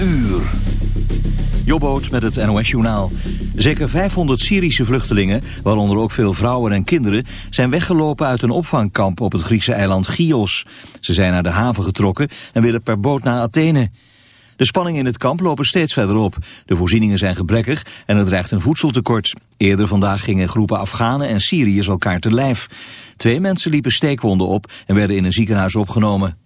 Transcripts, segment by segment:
uur. Jobboot met het NOS-journaal. Zeker 500 Syrische vluchtelingen, waaronder ook veel vrouwen en kinderen... zijn weggelopen uit een opvangkamp op het Griekse eiland Chios. Ze zijn naar de haven getrokken en willen per boot naar Athene. De spanningen in het kamp lopen steeds verder op. De voorzieningen zijn gebrekkig en er dreigt een voedseltekort. Eerder vandaag gingen groepen Afghanen en Syriërs elkaar te lijf. Twee mensen liepen steekwonden op en werden in een ziekenhuis opgenomen.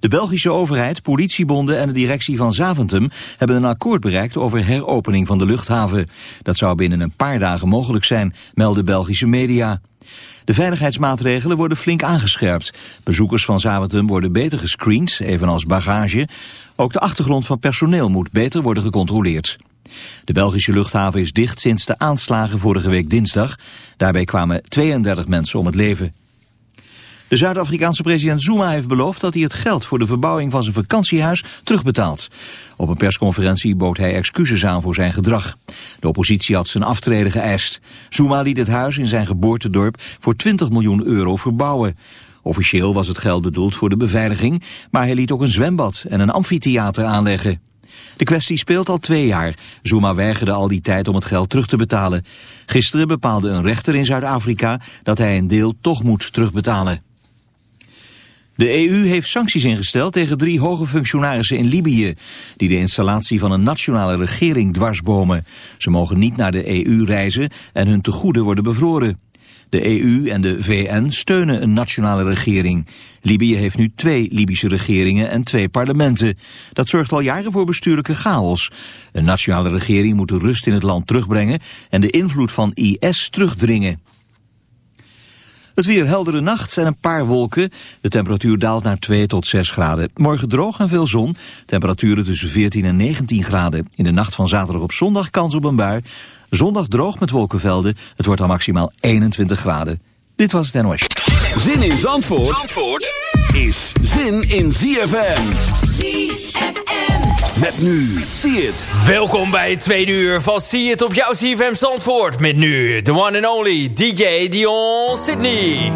De Belgische overheid, politiebonden en de directie van Zaventem hebben een akkoord bereikt over heropening van de luchthaven. Dat zou binnen een paar dagen mogelijk zijn, melden Belgische media. De veiligheidsmaatregelen worden flink aangescherpt. Bezoekers van Zaventem worden beter gescreend, evenals bagage. Ook de achtergrond van personeel moet beter worden gecontroleerd. De Belgische luchthaven is dicht sinds de aanslagen vorige week dinsdag. Daarbij kwamen 32 mensen om het leven. De Zuid-Afrikaanse president Zuma heeft beloofd dat hij het geld voor de verbouwing van zijn vakantiehuis terugbetaalt. Op een persconferentie bood hij excuses aan voor zijn gedrag. De oppositie had zijn aftreden geëist. Zuma liet het huis in zijn geboortedorp voor 20 miljoen euro verbouwen. Officieel was het geld bedoeld voor de beveiliging, maar hij liet ook een zwembad en een amfitheater aanleggen. De kwestie speelt al twee jaar. Zuma weigerde al die tijd om het geld terug te betalen. Gisteren bepaalde een rechter in Zuid-Afrika dat hij een deel toch moet terugbetalen. De EU heeft sancties ingesteld tegen drie hoge functionarissen in Libië... die de installatie van een nationale regering dwarsbomen. Ze mogen niet naar de EU reizen en hun tegoeden worden bevroren. De EU en de VN steunen een nationale regering. Libië heeft nu twee Libische regeringen en twee parlementen. Dat zorgt al jaren voor bestuurlijke chaos. Een nationale regering moet de rust in het land terugbrengen... en de invloed van IS terugdringen. Het weer heldere nacht en een paar wolken. De temperatuur daalt naar 2 tot 6 graden. Morgen droog en veel zon. Temperaturen tussen 14 en 19 graden. In de nacht van zaterdag op zondag kans op een bui. Zondag droog met wolkenvelden. Het wordt dan maximaal 21 graden. Dit was het NOS. Zin in Zandvoort, Zandvoort is zin in ZFM. ZFM. Met nu, zie het. Welkom bij het tweede uur van Zie het op jouw CFM Zandvoort. Met nu, the one and only DJ Dion Sydney.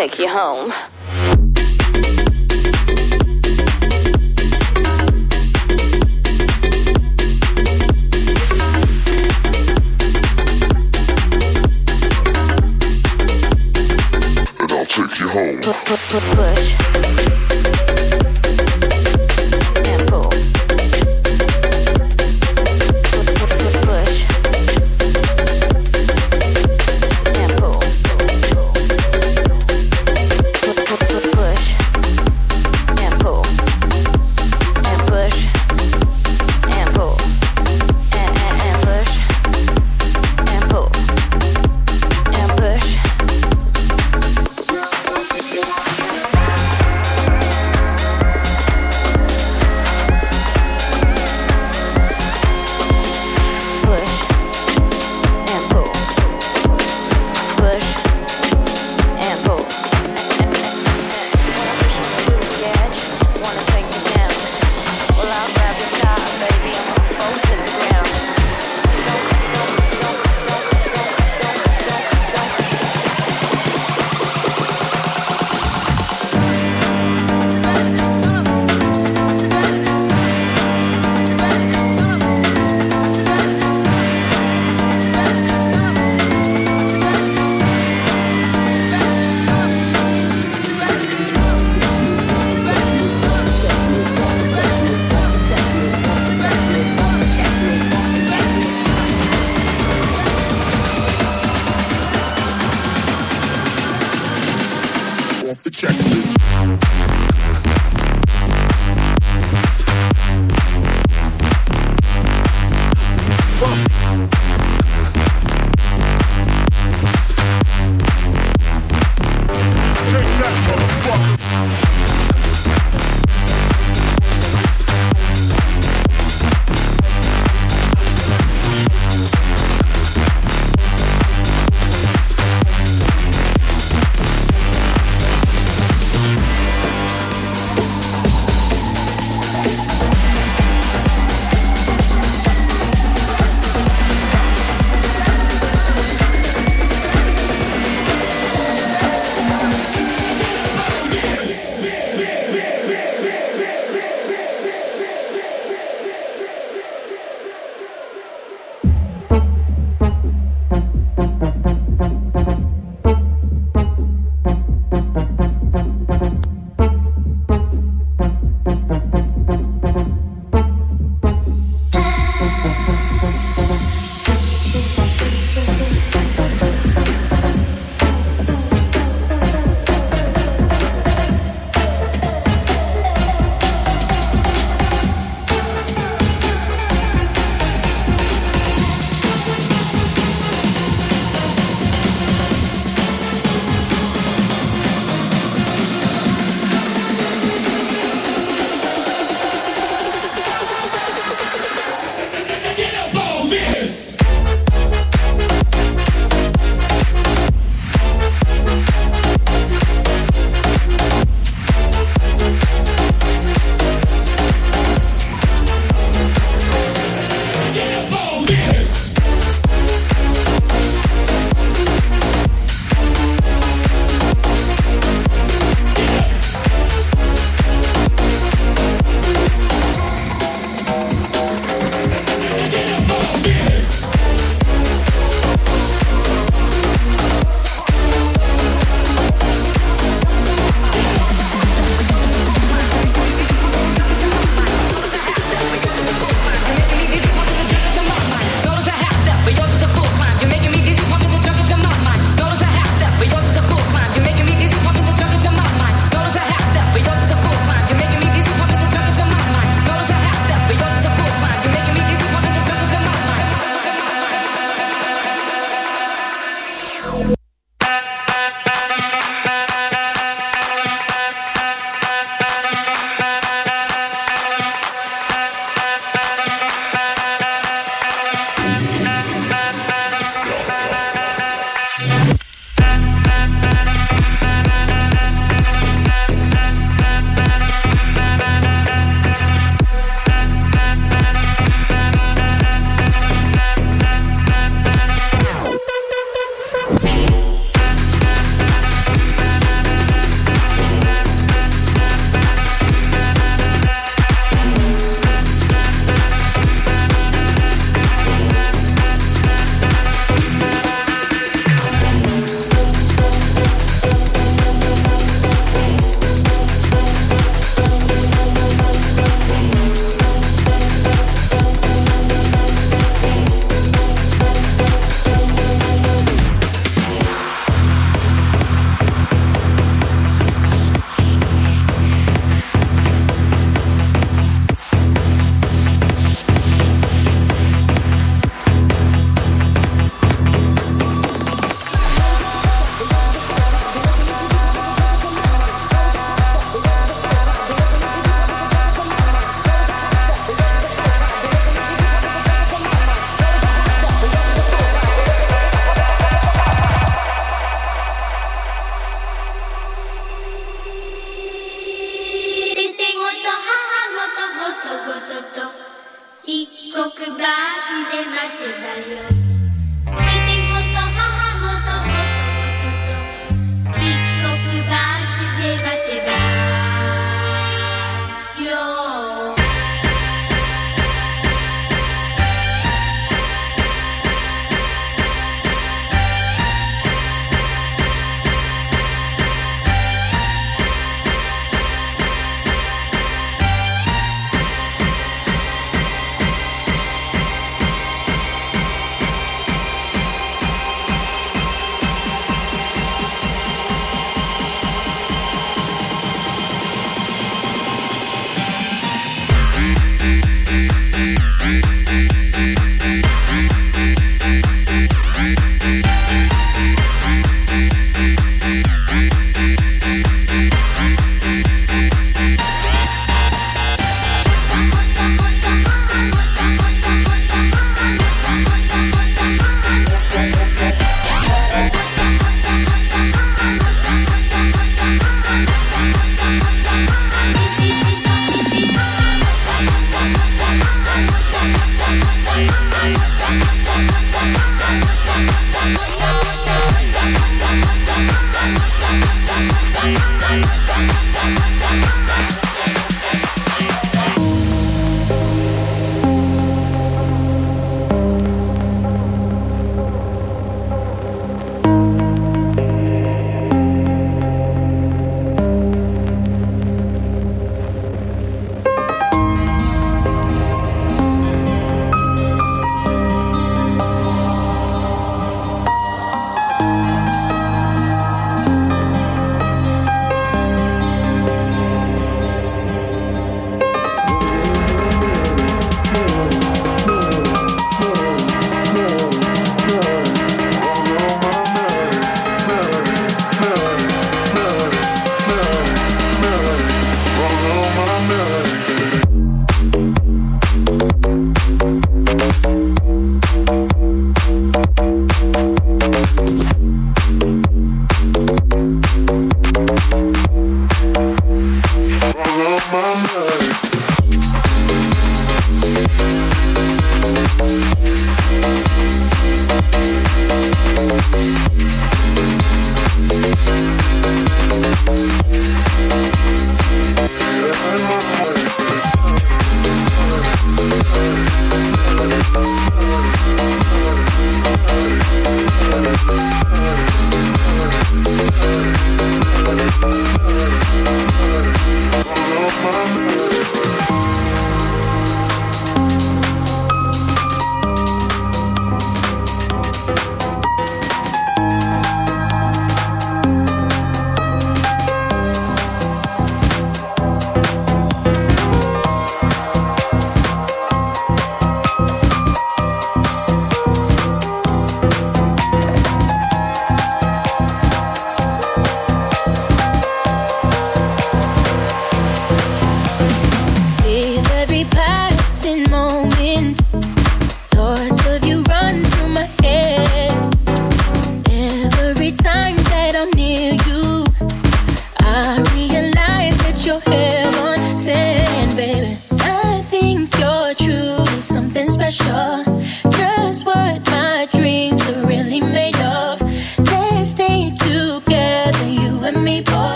Take you home.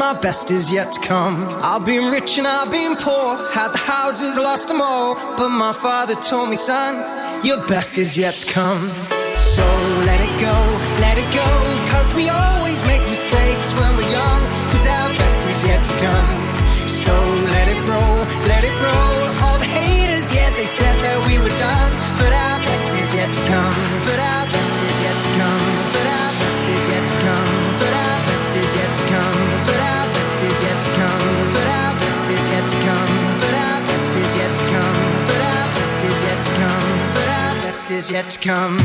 my best is yet to come. I've been rich and I've been poor, had the houses, lost them all. But my father told me, son, your best is yet to come. So let it go, let it go, cause we always make mistakes when we're young, cause our best is yet to come. So let it roll, let it roll, all the haters, yeah, they said that we were done, but our best is yet to come, but our best but our best is yet to come, but our best is yet to come, but our best is yet to come.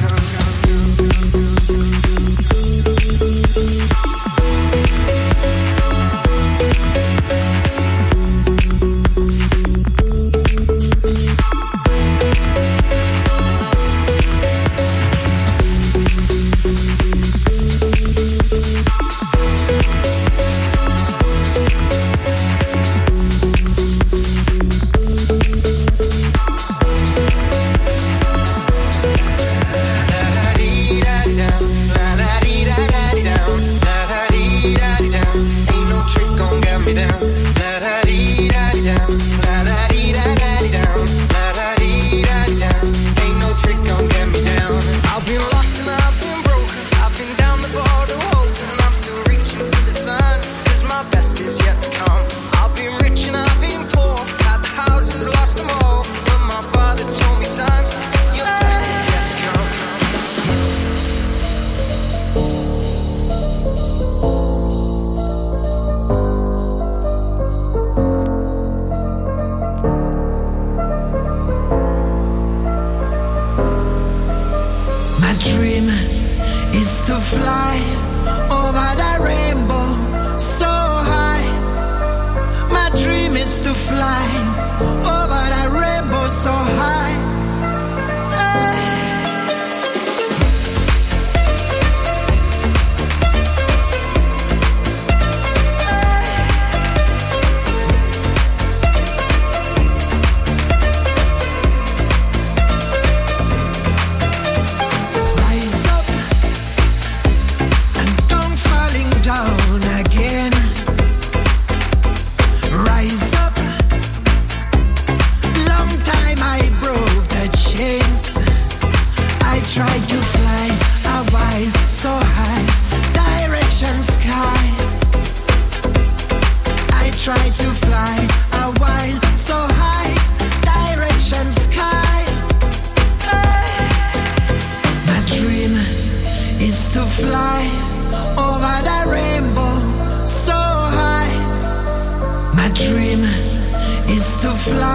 fly.